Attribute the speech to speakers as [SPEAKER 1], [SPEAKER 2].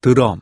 [SPEAKER 1] 드럼.